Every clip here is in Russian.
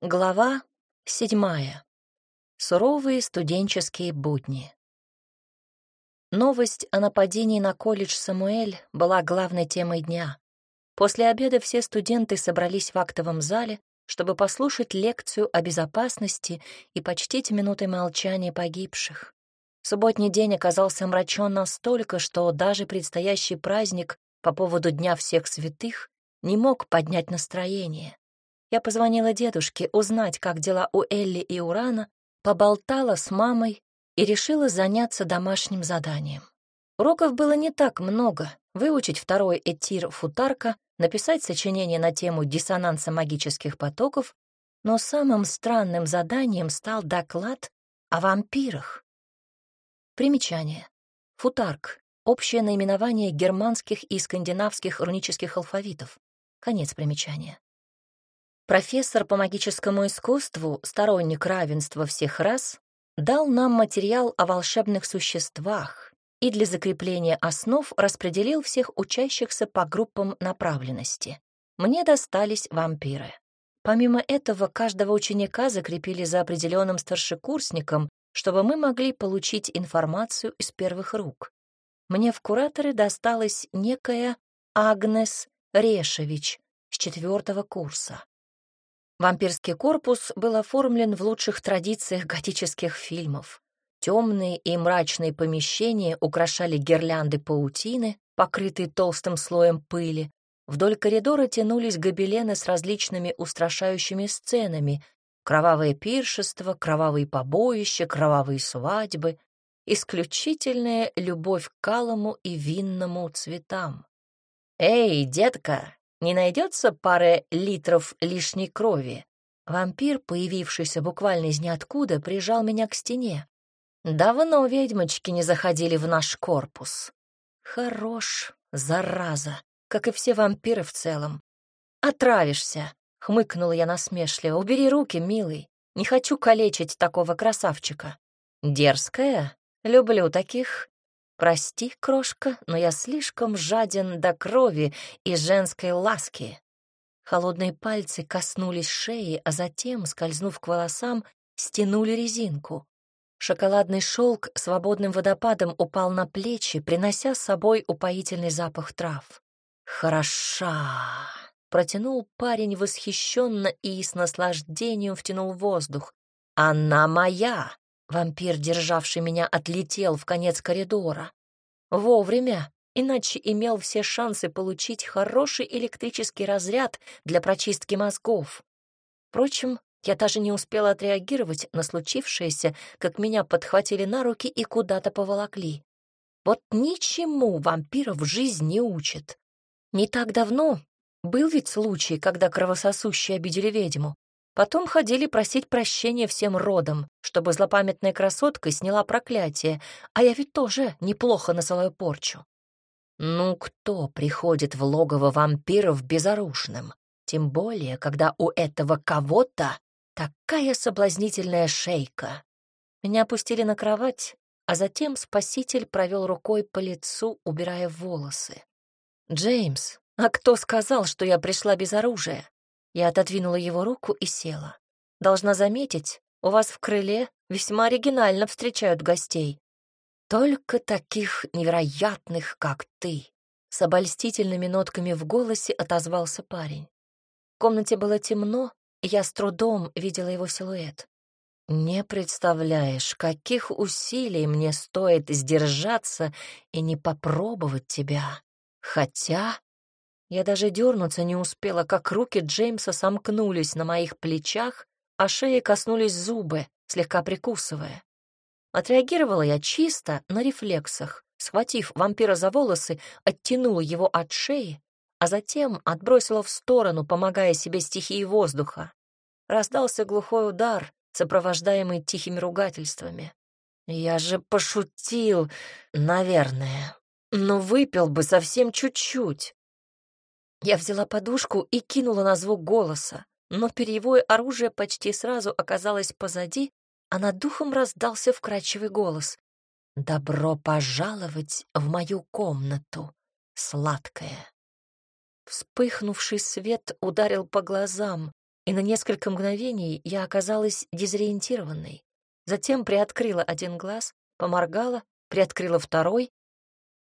Глава седьмая. Суровые студенческие будни. Новость о нападении на колледж Самуэль была главной темой дня. После обеда все студенты собрались в актовом зале, чтобы послушать лекцию о безопасности и почтить минутой молчания погибших. Субботний день оказался мрачен настолько, что даже предстоящий праздник по поводу Дня всех святых не мог поднять настроение. Я позвонила дедушке узнать, как дела у Элли и Урана, поболтала с мамой и решила заняться домашним заданием. Уроков было не так много. Выучить второй этир футарка, написать сочинение на тему диссонанса магических потоков, но самым странным заданием стал доклад о вампирах. Примечание. Футарк — общее наименование германских и скандинавских рунических алфавитов. Конец примечания. Профессор по магическому искусству, сторонник равенства всех рас, дал нам материал о волшебных существах и для закрепления основ распределил всех учащихся по группам направленности. Мне достались вампиры. Помимо этого, каждого ученика закрепили за определенным старшекурсником, чтобы мы могли получить информацию из первых рук. Мне в кураторы досталась некая Агнес Решевич с четвертого курса. Вампирский корпус был оформлен в лучших традициях готических фильмов. Темные и мрачные помещения украшали гирлянды паутины, покрытые толстым слоем пыли. Вдоль коридора тянулись гобелены с различными устрашающими сценами. Кровавое пиршество, кровавые побоища, кровавые свадьбы. Исключительная любовь к калому и винному цветам. «Эй, детка, не найдется пары литров лишней крови. Вампир, появившийся буквально из ниоткуда, прижал меня к стене. Давно ведьмочки не заходили в наш корпус. Хорош, зараза, как и все вампиры в целом. Отравишься, хмыкнула я насмешливо. Убери руки, милый. Не хочу калечить такого красавчика. Дерзкая? Люблю таких. Прости, крошка, но я слишком жаден до крови и женской ласки. Холодные пальцы коснулись шеи, а затем, скользнув к волосам, стянули резинку. Шоколадный шелк свободным водопадом упал на плечи, принося с собой упоительный запах трав. «Хороша!» — протянул парень восхищенно и с наслаждением втянул воздух. «Она моя!» Вампир, державший меня, отлетел в конец коридора. Вовремя, иначе имел все шансы получить хороший электрический разряд для прочистки мозгов. Впрочем, я даже не успела отреагировать на случившееся, как меня подхватили на руки и куда-то поволокли. Вот ничему вампиров жизнь не учит. Не так давно был ведь случай, когда кровососущие обидели ведьму. Потом ходили просить прощения всем родам, чтобы злопамятная красотка сняла проклятие, а я ведь тоже неплохо насылаю порчу. Ну кто приходит в логово вампиров безоружным? Тем более, когда у этого кого-то такая соблазнительная шейка. Меня опустили на кровать, а затем спаситель провел рукой по лицу, убирая волосы. «Джеймс, а кто сказал, что я пришла без оружия?» Я отодвинула его руку и села. Должна заметить, у вас в крыле весьма оригинально встречают гостей. Только таких невероятных, как ты. С обольстительными нотками в голосе отозвался парень. В комнате было темно, и я с трудом видела его силуэт. Не представляешь, каких усилий мне стоит сдержаться и не попробовать тебя. Хотя я даже дернуться не успела, как руки Джеймса сомкнулись на моих плечах, а шеи коснулись зубы, слегка прикусывая. Отреагировала я чисто на рефлексах, схватив вампира за волосы, оттянула его от шеи, а затем отбросила в сторону, помогая себе стихии воздуха. Раздался глухой удар, сопровождаемый тихими ругательствами. Я же пошутил, наверное, но выпил бы совсем чуть-чуть. Я взяла подушку и кинула на звук голоса, но перьевое оружие почти сразу оказалось позади, а над духом раздался вкрадчивый голос. «Добро пожаловать в мою комнату, сладкая». Вспыхнувший свет ударил по глазам, и на несколько мгновений я оказалась дезориентированной. Затем приоткрыла один глаз, поморгала, приоткрыла второй.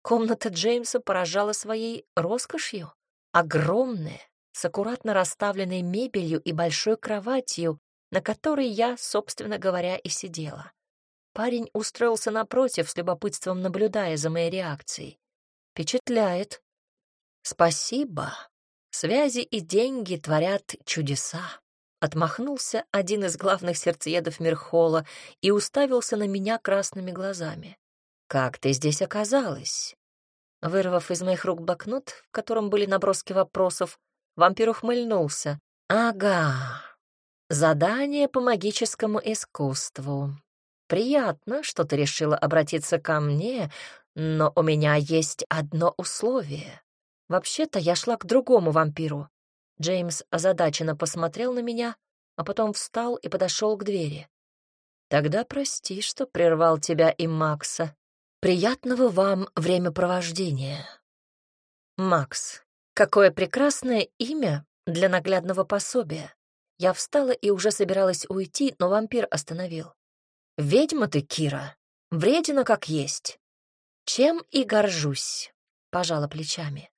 Комната Джеймса поражала своей роскошью. Огромная, с аккуратно расставленной мебелью и большой кроватью, на которой я, собственно говоря, и сидела. Парень устроился напротив, с любопытством наблюдая за моей реакцией. Впечатляет. Спасибо. Связи и деньги творят чудеса. Отмахнулся один из главных сердцеедов Мирхола и уставился на меня красными глазами. «Как ты здесь оказалась?» Вырвав из моих рук блокнот, в котором были наброски вопросов, вампир ухмыльнулся. «Ага, задание по магическому искусству. Приятно, что ты решила обратиться ко мне, но у меня есть одно условие. Вообще-то я шла к другому вампиру. Джеймс озадаченно посмотрел на меня, а потом встал и подошел к двери. Тогда прости, что прервал тебя и Макса. Приятного вам времяпровождения. Макс, какое прекрасное имя для наглядного пособия. Я встала и уже собиралась уйти, но вампир остановил. «Ведьма ты, Кира, вредина как есть. Чем и горжусь», — пожала плечами.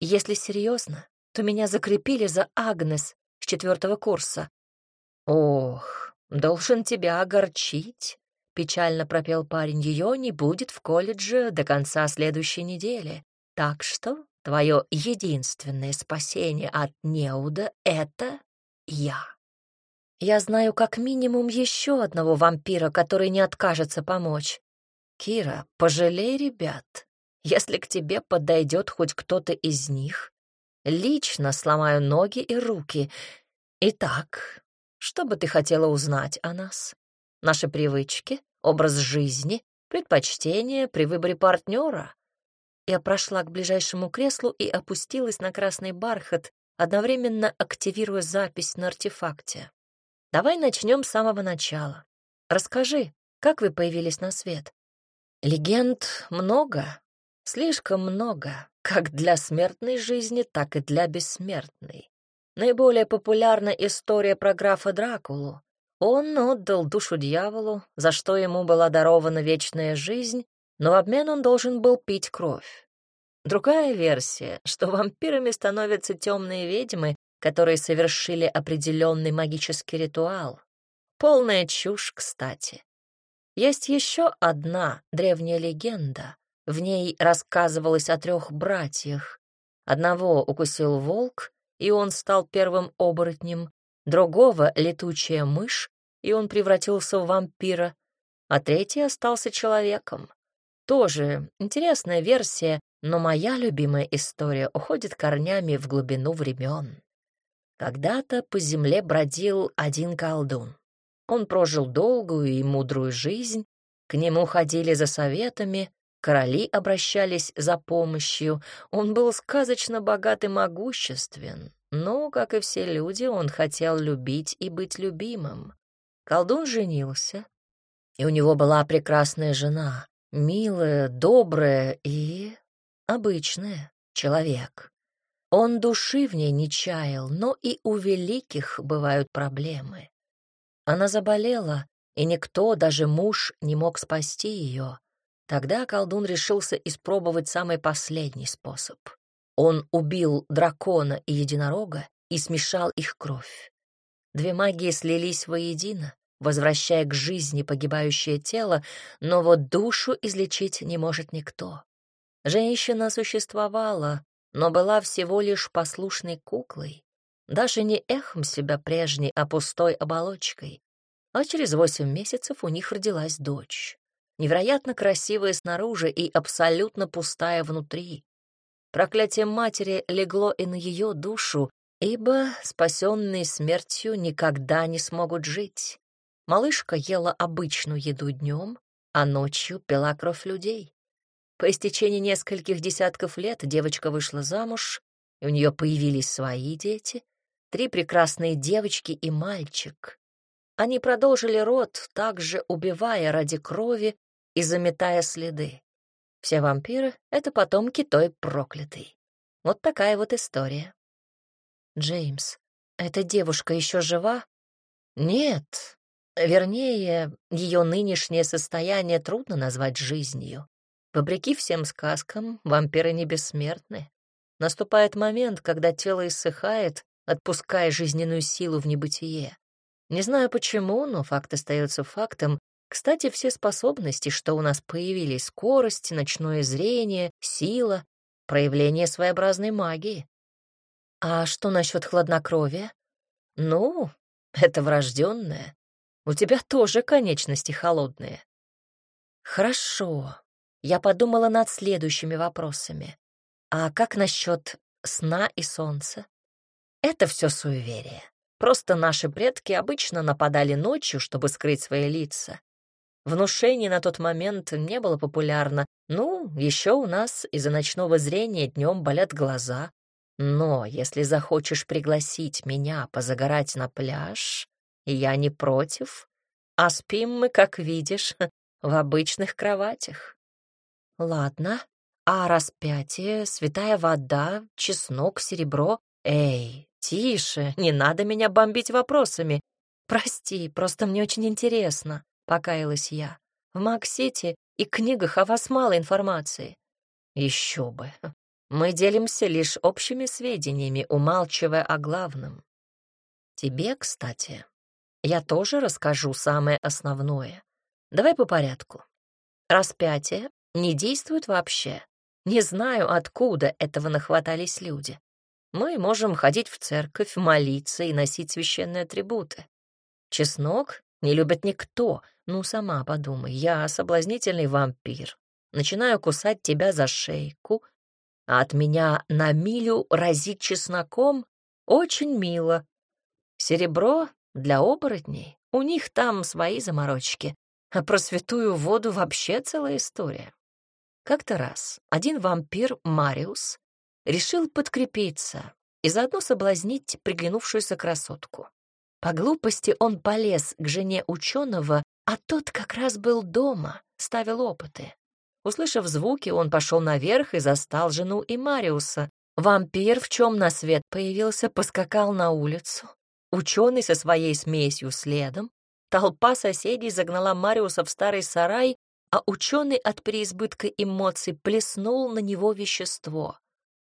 «Если серьезно, то меня закрепили за Агнес с четвертого курса». «Ох, должен тебя огорчить», — печально пропел парень. «Ее не будет в колледже до конца следующей недели. Так что твое единственное спасение от неуда — это я». Я знаю как минимум еще одного вампира, который не откажется помочь. Кира, пожалей ребят. Если к тебе подойдет хоть кто-то из них, лично сломаю ноги и руки. Итак, что бы ты хотела узнать о нас? Наши привычки, образ жизни, предпочтения при выборе партнера? Я прошла к ближайшему креслу и опустилась на красный бархат, одновременно активируя запись на артефакте. Давай начнем с самого начала. Расскажи, как вы появились на свет? Легенд много, слишком много, как для смертной жизни, так и для бессмертной. Наиболее популярна история про графа Дракулу. Он отдал душу дьяволу, за что ему была дарована вечная жизнь, но в обмен он должен был пить кровь. Другая версия, что вампирами становятся темные ведьмы, которые совершили определенный магический ритуал. Полная чушь, кстати. Есть еще одна древняя легенда. В ней рассказывалось о трех братьях. Одного укусил волк, и он стал первым оборотнем, другого — летучая мышь, и он превратился в вампира, а третий остался человеком. Тоже интересная версия, но моя любимая история уходит корнями в глубину времен. Когда-то по земле бродил один колдун. Он прожил долгую и мудрую жизнь, к нему ходили за советами, короли обращались за помощью, он был сказочно богат и могуществен, но, как и все люди, он хотел любить и быть любимым. Колдун женился, и у него была прекрасная жена, милая, добрая и обычная человек. Он души в ней не чаял, но и у великих бывают проблемы. Она заболела, и никто, даже муж, не мог спасти ее. Тогда колдун решился испробовать самый последний способ. Он убил дракона и единорога и смешал их кровь. Две магии слились воедино, возвращая к жизни погибающее тело, но вот душу излечить не может никто. Женщина существовала, но была всего лишь послушной куклой, даже не эхом себя прежней, а пустой оболочкой. А через восемь месяцев у них родилась дочь, невероятно красивая снаружи и абсолютно пустая внутри. Проклятие матери легло и на ее душу, ибо, спасенные смертью, никогда не смогут жить. Малышка ела обычную еду днем, а ночью пила кровь людей. По истечении нескольких десятков лет девочка вышла замуж, и у нее появились свои дети, три прекрасные девочки и мальчик. Они продолжили род, также убивая ради крови и заметая следы. Все вампиры — это потомки той проклятой. Вот такая вот история. Джеймс, эта девушка еще жива? Нет. Вернее, ее нынешнее состояние трудно назвать жизнью. Вопреки всем сказкам, вампиры не бессмертны. Наступает момент, когда тело иссыхает, отпуская жизненную силу в небытие. Не знаю почему, но факт остается фактом. Кстати, все способности, что у нас появились, скорость, ночное зрение, сила, проявление своеобразной магии. А что насчет хладнокровия? Ну, это врожденное. У тебя тоже конечности холодные. Хорошо. Я подумала над следующими вопросами. А как насчет сна и солнца? Это все суеверие. Просто наши предки обычно нападали ночью, чтобы скрыть свои лица. Внушение на тот момент не было популярно. Ну, еще у нас из-за ночного зрения днем болят глаза. Но если захочешь пригласить меня позагорать на пляж, я не против. А спим мы, как видишь, в обычных кроватях. Ладно, а распятие, святая вода, чеснок, серебро? Эй, тише, не надо меня бомбить вопросами. Прости, просто мне очень интересно, покаялась я. В Максите и книгах о вас мало информации. Еще бы. Мы делимся лишь общими сведениями, умалчивая о главном. Тебе, кстати, я тоже расскажу самое основное. Давай по порядку. Распятие не действует вообще. Не знаю, откуда этого нахватались люди. Мы можем ходить в церковь, молиться и носить священные атрибуты. Чеснок не любит никто. Ну, сама подумай, я соблазнительный вампир. Начинаю кусать тебя за шейку, а от меня на милю разит чесноком очень мило. Серебро для оборотней, у них там свои заморочки, а про святую воду вообще целая история. Как-то раз один вампир Мариус решил подкрепиться и заодно соблазнить приглянувшуюся красотку. По глупости он полез к жене ученого, а тот как раз был дома, ставил опыты. Услышав звуки, он пошел наверх и застал жену и Мариуса. Вампир, в чем на свет появился, поскакал на улицу. Ученый со своей смесью следом. Толпа соседей загнала Мариуса в старый сарай, а ученый от переизбытка эмоций плеснул на него вещество.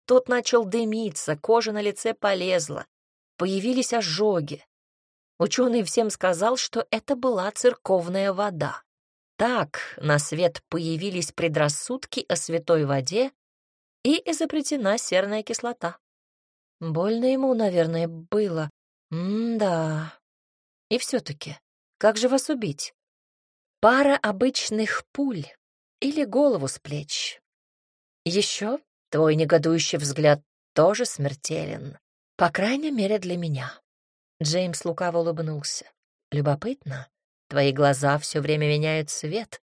Тот начал дымиться, кожа на лице полезла, появились ожоги. Ученый всем сказал, что это была церковная вода. Так на свет появились предрассудки о святой воде и изобретена серная кислота. Больно ему, наверное, было. М-да. И все-таки, как же вас убить? Пара обычных пуль или голову с плеч. Еще твой негодующий взгляд тоже смертелен, по крайней мере для меня. Джеймс лукаво улыбнулся. Любопытно, твои глаза все время меняют цвет.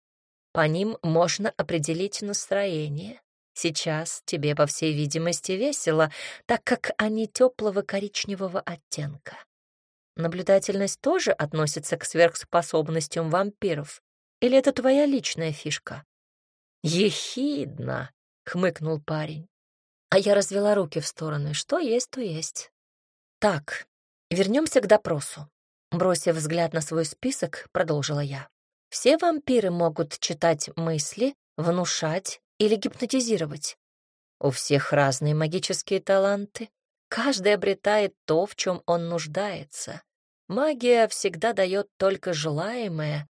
По ним можно определить настроение. Сейчас тебе, по всей видимости, весело, так как они теплого коричневого оттенка. Наблюдательность тоже относится к сверхспособностям вампиров. Или это твоя личная фишка?» «Ехидно!» — хмыкнул парень. А я развела руки в стороны. Что есть, то есть. «Так, вернемся к допросу». Бросив взгляд на свой список, продолжила я. «Все вампиры могут читать мысли, внушать или гипнотизировать. У всех разные магические таланты. Каждый обретает то, в чем он нуждается. Магия всегда дает только желаемое,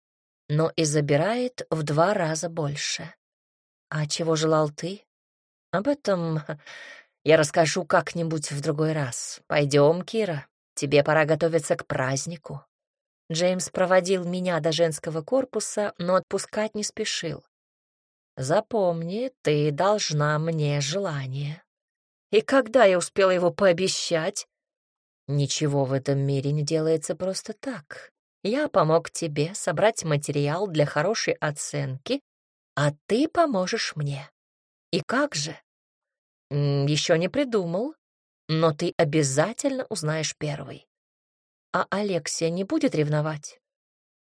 но и забирает в два раза больше. А чего желал ты? Об этом я расскажу как-нибудь в другой раз. Пойдем, Кира, тебе пора готовиться к празднику. Джеймс проводил меня до женского корпуса, но отпускать не спешил. Запомни, ты должна мне желание. И когда я успела его пообещать? Ничего в этом мире не делается просто так. Я помог тебе собрать материал для хорошей оценки, а ты поможешь мне. И как же? Еще не придумал, но ты обязательно узнаешь первый. А Алексия не будет ревновать?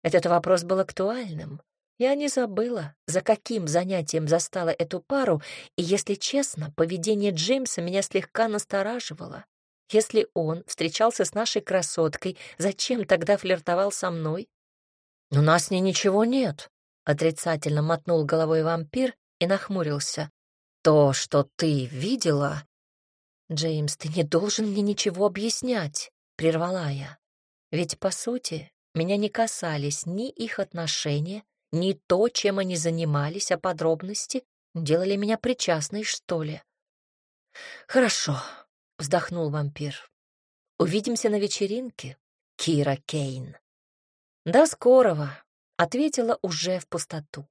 Этот вопрос был актуальным. Я не забыла, за каким занятием застала эту пару, и, если честно, поведение Джеймса меня слегка настораживало. Если он встречался с нашей красоткой, зачем тогда флиртовал со мной? «У нас с ней ничего нет», — отрицательно мотнул головой вампир и нахмурился. «То, что ты видела...» «Джеймс, ты не должен мне ничего объяснять», — прервала я. «Ведь, по сути, меня не касались ни их отношения, ни то, чем они занимались, а подробности делали меня причастной, что ли». «Хорошо», — вздохнул вампир. «Увидимся на вечеринке, Кира Кейн». «До скорого», — ответила уже в пустоту.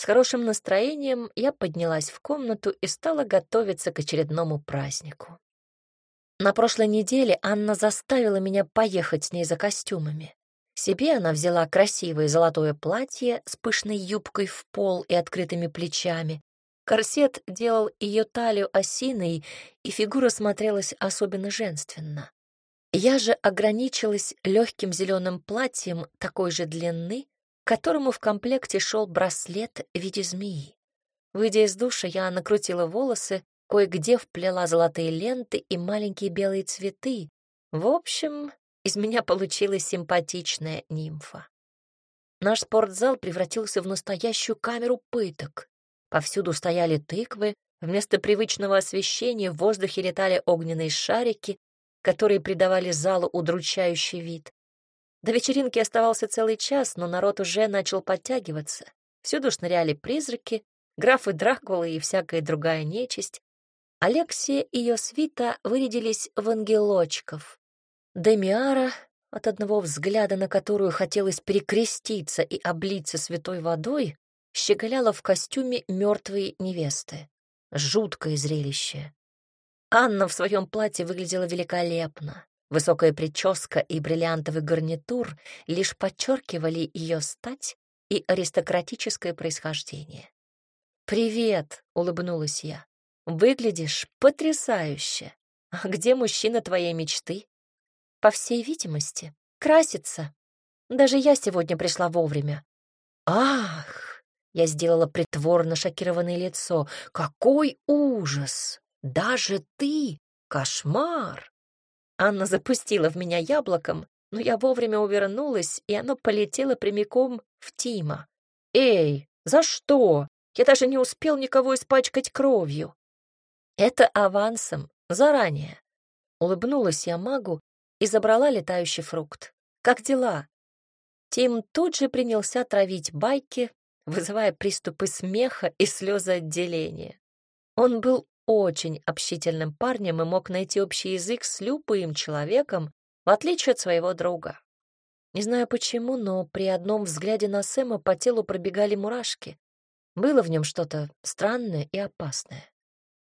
С хорошим настроением я поднялась в комнату и стала готовиться к очередному празднику. На прошлой неделе Анна заставила меня поехать с ней за костюмами. Себе она взяла красивое золотое платье с пышной юбкой в пол и открытыми плечами. Корсет делал ее талию осиной, и фигура смотрелась особенно женственно. Я же ограничилась легким зеленым платьем такой же длины, к которому в комплекте шел браслет в виде змеи. Выйдя из душа, я накрутила волосы, кое-где вплела золотые ленты и маленькие белые цветы. В общем, из меня получилась симпатичная нимфа. Наш спортзал превратился в настоящую камеру пыток. Повсюду стояли тыквы, вместо привычного освещения в воздухе летали огненные шарики, которые придавали залу удручающий вид. До вечеринки оставался целый час, но народ уже начал подтягиваться. Всюду шныряли призраки, графы Дракулы и всякая другая нечисть. Алексия и ее свита вырядились в ангелочков. Демиара, от одного взгляда на которую хотелось перекреститься и облиться святой водой, щеголяла в костюме мертвой невесты. Жуткое зрелище. Анна в своем платье выглядела великолепно. Высокая прическа и бриллиантовый гарнитур лишь подчеркивали ее стать и аристократическое происхождение. «Привет!» — улыбнулась я. «Выглядишь потрясающе! А где мужчина твоей мечты?» «По всей видимости, красится. Даже я сегодня пришла вовремя». «Ах!» — я сделала притворно шокированное лицо. «Какой ужас! Даже ты! Кошмар!» Анна запустила в меня яблоком, но я вовремя увернулась, и оно полетело прямиком в Тима. «Эй, за что? Я даже не успел никого испачкать кровью». «Это авансом, заранее». Улыбнулась я магу и забрала летающий фрукт. «Как дела?» Тим тут же принялся травить байки, вызывая приступы смеха и слезы отделения. Он был очень общительным парнем и мог найти общий язык с любым человеком, в отличие от своего друга. Не знаю почему, но при одном взгляде на Сэма по телу пробегали мурашки. Было в нем что-то странное и опасное.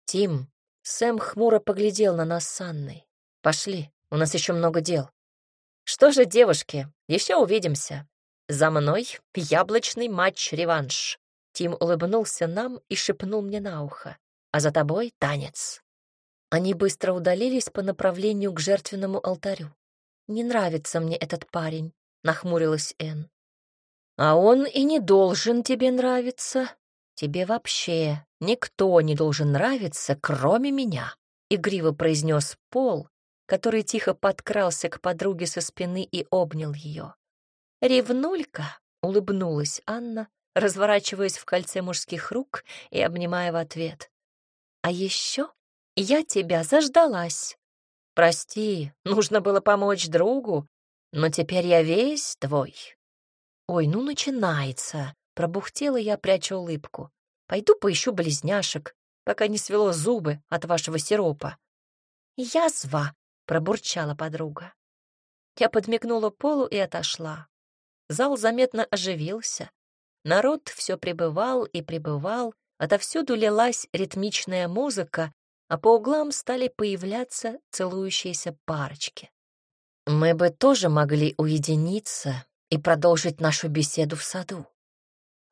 «Тим», Сэм хмуро поглядел на нас с Анной. «Пошли, у нас еще много дел». «Что же, девушки, еще увидимся. За мной яблочный матч-реванш». Тим улыбнулся нам и шепнул мне на ухо а за тобой танец». Они быстро удалились по направлению к жертвенному алтарю. «Не нравится мне этот парень», — нахмурилась Энн. «А он и не должен тебе нравиться. Тебе вообще никто не должен нравиться, кроме меня», — игриво произнес Пол, который тихо подкрался к подруге со спины и обнял ее. «Ревнулька», — улыбнулась Анна, разворачиваясь в кольце мужских рук и обнимая в ответ. А еще я тебя заждалась. Прости, нужно было помочь другу, но теперь я весь твой. Ой, ну начинается. Пробухтела я, пряча улыбку. Пойду поищу близняшек, пока не свело зубы от вашего сиропа. Язва, пробурчала подруга. Я подмигнула Полу и отошла. Зал заметно оживился. Народ все пребывал и пребывал, Отовсюду лилась ритмичная музыка, а по углам стали появляться целующиеся парочки. Мы бы тоже могли уединиться и продолжить нашу беседу в саду.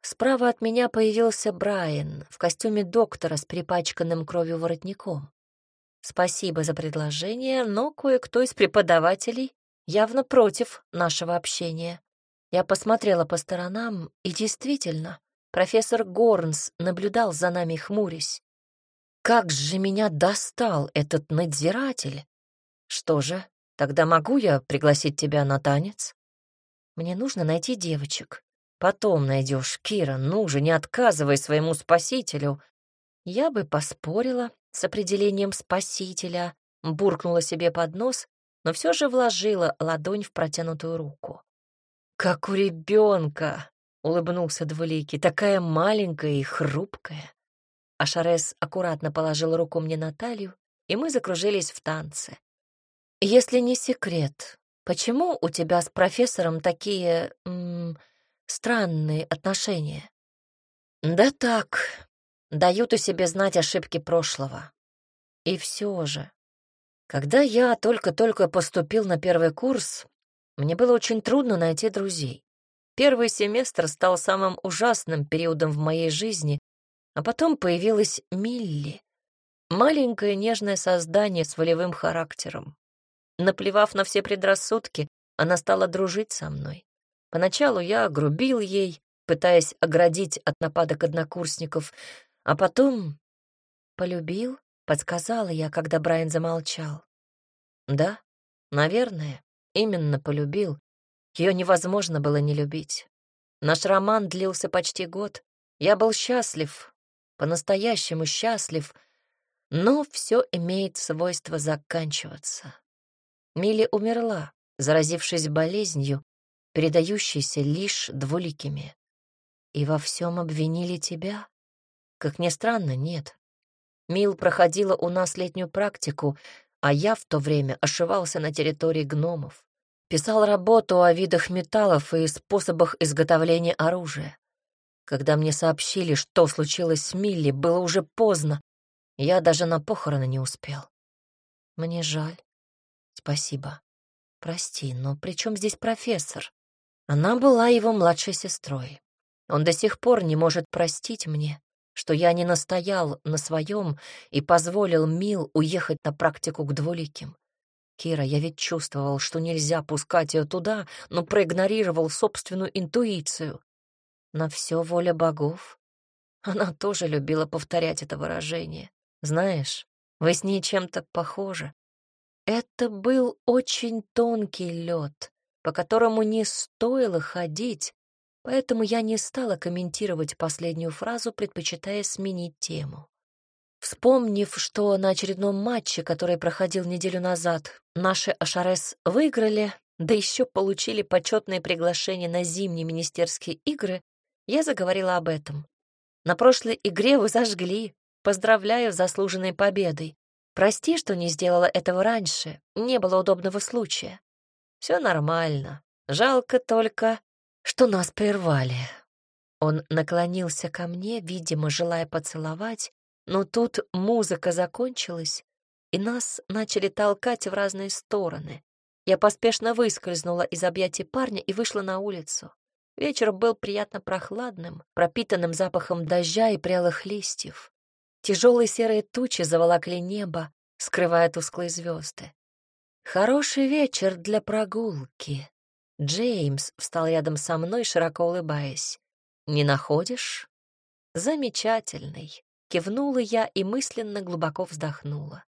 Справа от меня появился Брайан в костюме доктора с припачканным кровью воротником. Спасибо за предложение, но кое-кто из преподавателей явно против нашего общения. Я посмотрела по сторонам, и действительно, Профессор Горнс наблюдал за нами, хмурясь. Как же меня достал этот надзиратель! Что же, тогда могу я пригласить тебя на танец? Мне нужно найти девочек. Потом найдешь, Кира, ну же, не отказывай своему спасителю. Я бы поспорила с определением спасителя, буркнула себе под нос, но все же вложила ладонь в протянутую руку. «Как у ребенка!» — улыбнулся Двуликий, такая маленькая и хрупкая. Ашарес аккуратно положил руку мне на талию, и мы закружились в танце. «Если не секрет, почему у тебя с профессором такие... М -м, странные отношения?» «Да так, дают о себе знать ошибки прошлого. И все же, когда я только-только поступил на первый курс, мне было очень трудно найти друзей. Первый семестр стал самым ужасным периодом в моей жизни, а потом появилась Милли, маленькое нежное создание с волевым характером. Наплевав на все предрассудки, она стала дружить со мной. Поначалу я грубил ей, пытаясь оградить от нападок однокурсников, а потом... «Полюбил?» — подсказала я, когда Брайан замолчал. «Да, наверное, именно полюбил. Ее невозможно было не любить. Наш роман длился почти год. Я был счастлив, по-настоящему счастлив, но все имеет свойство заканчиваться. Милли умерла, заразившись болезнью, передающейся лишь двуликими. И во всем обвинили тебя? Как ни странно, нет. Мил проходила у нас летнюю практику, а я в то время ошивался на территории гномов. Писал работу о видах металлов и способах изготовления оружия. Когда мне сообщили, что случилось с Милли, было уже поздно. Я даже на похороны не успел. Мне жаль. Спасибо. Прости, но при чем здесь профессор? Она была его младшей сестрой. Он до сих пор не может простить мне что я не настоял на своем и позволил Мил уехать на практику к двуликим. Кира, я ведь чувствовал, что нельзя пускать ее туда, но проигнорировал собственную интуицию. На все воля богов. Она тоже любила повторять это выражение. Знаешь, вы с ней чем-то похожи. Это был очень тонкий лед, по которому не стоило ходить, Поэтому я не стала комментировать последнюю фразу, предпочитая сменить тему. Вспомнив, что на очередном матче, который проходил неделю назад, наши Ашарес выиграли, да еще получили почетное приглашение на зимние министерские игры, я заговорила об этом. На прошлой игре вы зажгли. Поздравляю с заслуженной победой. Прости, что не сделала этого раньше. Не было удобного случая. Все нормально. Жалко только, что нас прервали. Он наклонился ко мне, видимо, желая поцеловать, но тут музыка закончилась, и нас начали толкать в разные стороны. Я поспешно выскользнула из объятий парня и вышла на улицу. Вечер был приятно прохладным, пропитанным запахом дождя и прелых листьев. Тяжелые серые тучи заволокли небо, скрывая тусклые звезды. Хороший вечер для прогулки. Джеймс встал рядом со мной, широко улыбаясь. «Не находишь?» «Замечательный», — кивнула я и мысленно глубоко вздохнула.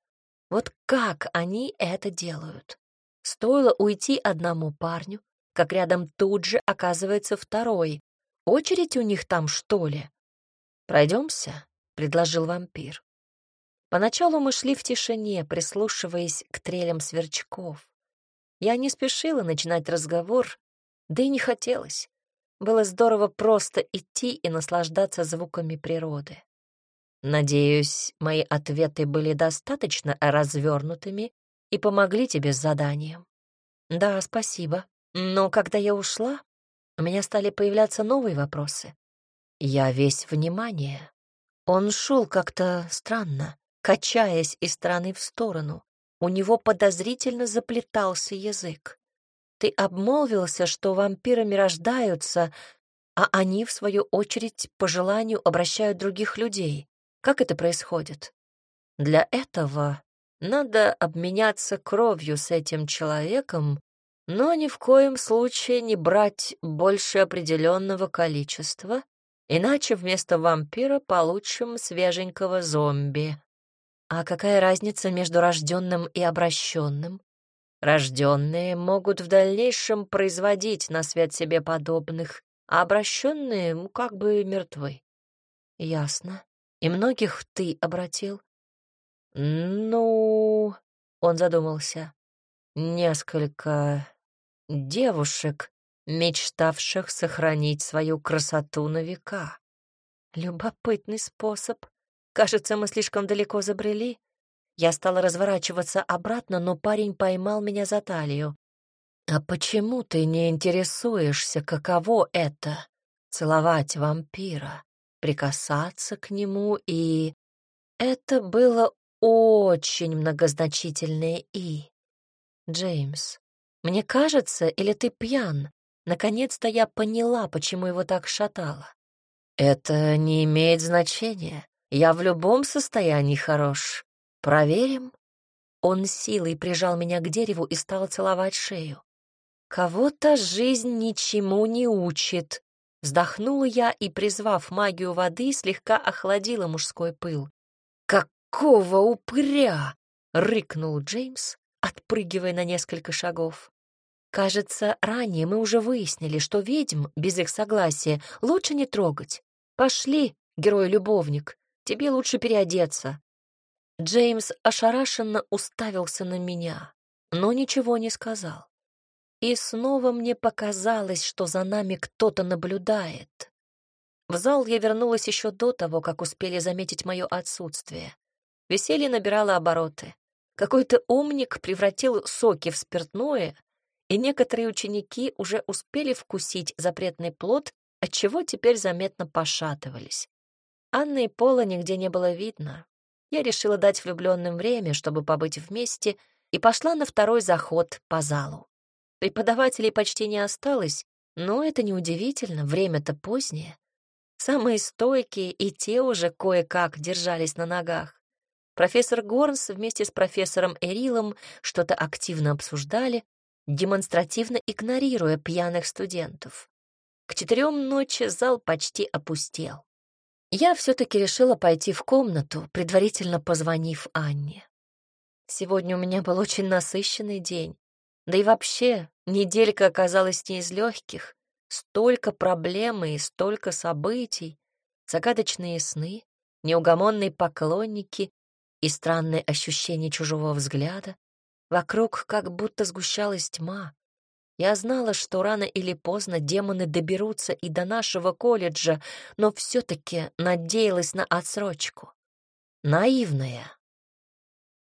«Вот как они это делают? Стоило уйти одному парню, как рядом тут же оказывается второй. Очередь у них там, что ли?» «Пройдемся», — предложил вампир. Поначалу мы шли в тишине, прислушиваясь к трелям сверчков. Я не спешила начинать разговор, да и не хотелось. Было здорово просто идти и наслаждаться звуками природы. Надеюсь, мои ответы были достаточно развернутыми и помогли тебе с заданием. Да, спасибо. Но когда я ушла, у меня стали появляться новые вопросы. Я весь внимание. Он шел как-то странно, качаясь из стороны в сторону. У него подозрительно заплетался язык. Ты обмолвился, что вампирами рождаются, а они, в свою очередь, по желанию обращают других людей. Как это происходит? Для этого надо обменяться кровью с этим человеком, но ни в коем случае не брать больше определенного количества, иначе вместо вампира получим свеженького зомби. А какая разница между рожденным и обращенным? Рожденные могут в дальнейшем производить на свет себе подобных, а обращенные как бы мертвы. Ясно. И многих ты обратил? Ну, он задумался. Несколько девушек, мечтавших сохранить свою красоту на века. Любопытный способ. Кажется, мы слишком далеко забрели. Я стала разворачиваться обратно, но парень поймал меня за талию. «А почему ты не интересуешься, каково это — целовать вампира, прикасаться к нему и...» Это было очень многозначительное «и». «Джеймс, мне кажется, или ты пьян? Наконец-то я поняла, почему его так шатало. Это не имеет значения. Я в любом состоянии хорош. Проверим?» Он силой прижал меня к дереву и стал целовать шею. «Кого-то жизнь ничему не учит», — вздохнула я и, призвав магию воды, слегка охладила мужской пыл. «Какого упыря!» — рыкнул Джеймс, отпрыгивая на несколько шагов. «Кажется, ранее мы уже выяснили, что ведьм без их согласия лучше не трогать. Пошли, герой-любовник, тебе лучше переодеться». Джеймс ошарашенно уставился на меня, но ничего не сказал. И снова мне показалось, что за нами кто-то наблюдает. В зал я вернулась еще до того, как успели заметить мое отсутствие. Веселье набирало обороты. Какой-то умник превратил соки в спиртное, и некоторые ученики уже успели вкусить запретный плод, отчего теперь заметно пошатывались. Анны и Пола нигде не было видно. Я решила дать влюбленным время, чтобы побыть вместе, и пошла на второй заход по залу. Преподавателей почти не осталось, но это неудивительно, время-то позднее. Самые стойкие и те уже кое-как держались на ногах. Профессор Горнс вместе с профессором Эрилом что-то активно обсуждали, демонстративно игнорируя пьяных студентов. К четырем ночи зал почти опустел. Я все-таки решила пойти в комнату, предварительно позвонив Анне. Сегодня у меня был очень насыщенный день. Да и вообще, неделька оказалась не из легких. Столько проблем и столько событий, загадочные сны, неугомонные поклонники и странное ощущение чужого взгляда. Вокруг как будто сгущалась тьма. Я знала, что рано или поздно демоны доберутся и до нашего колледжа, но все-таки надеялась на отсрочку. Наивная.